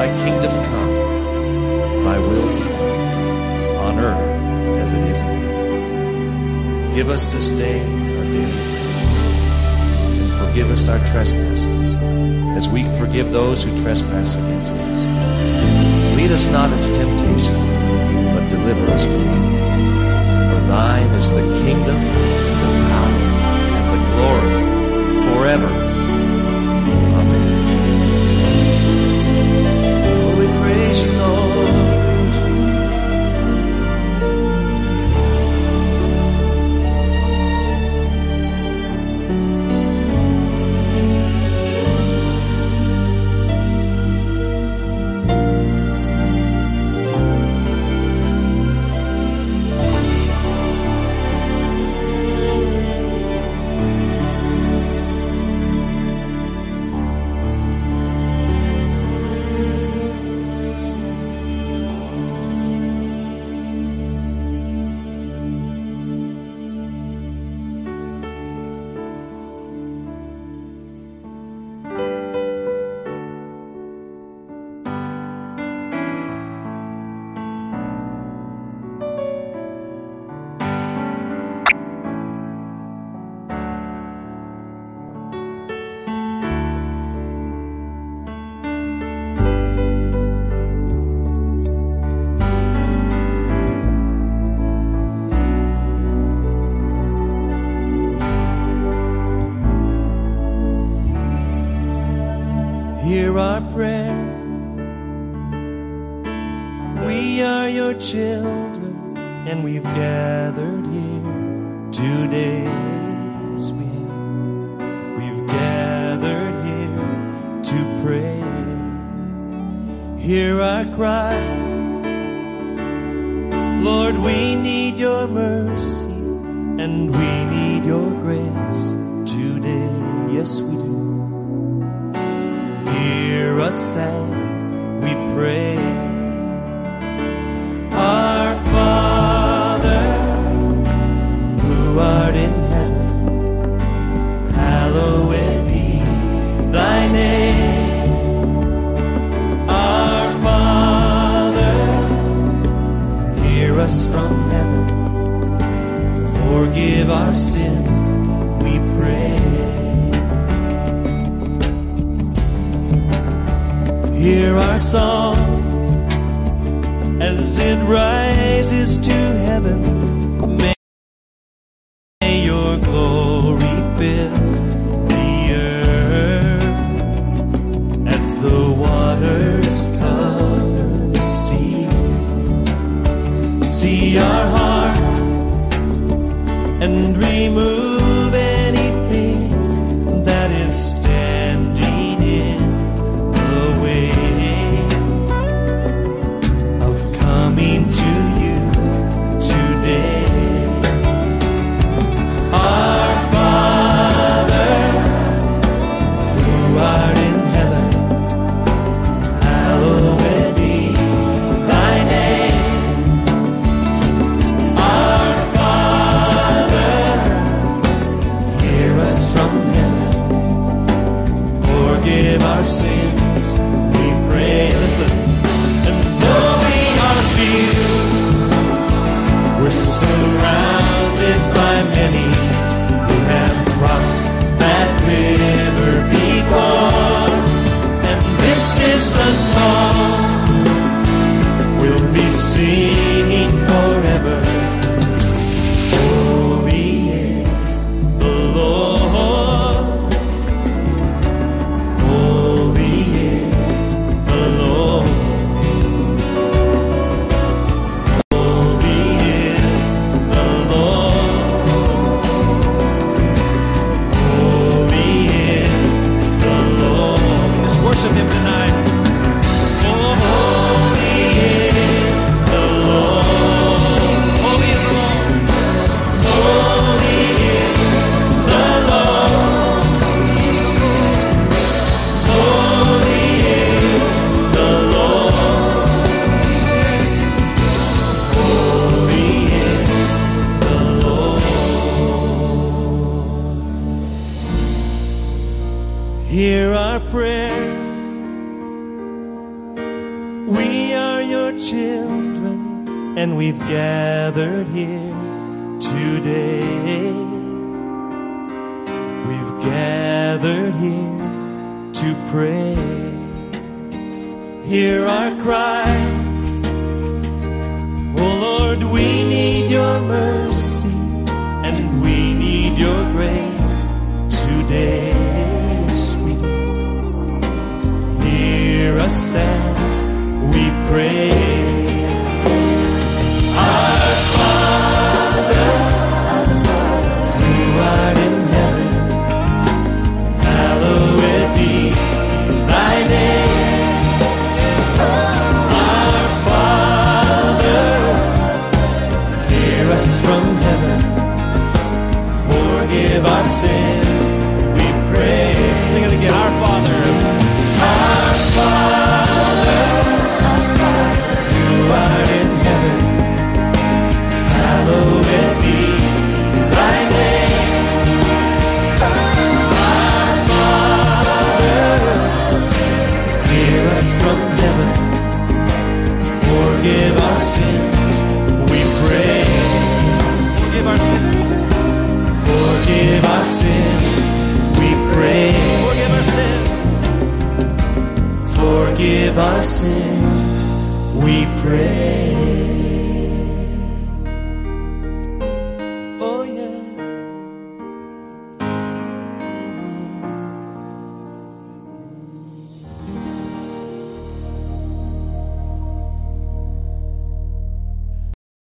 Thy kingdom come, thy will be done, on earth as it is in heaven. Give us this day our daily bread, and forgive us our trespasses, as we forgive those who trespass against us. Lead us not into temptation, but deliver us from evil. For thine is the kingdom, the power, and the glory forever. We are your children, and we've gathered here today. Yes, we have. We've gathered here to pray. Hear our cry. Lord, we need your mercy, and we need your grace today. Yes, we do. Hear us as we pray. Song as it rises to heaven. May your glory fill the earth as the waters cover the sea. See our hearts and remove Hear our prayer. We are your children, and we've gathered here today. We've gathered here to pray. Hear our cry. Oh Lord, we need your mercy and we need your grace today. We pray. Our sins, we pray. Forgive our sins. Forgive our sins, we pray.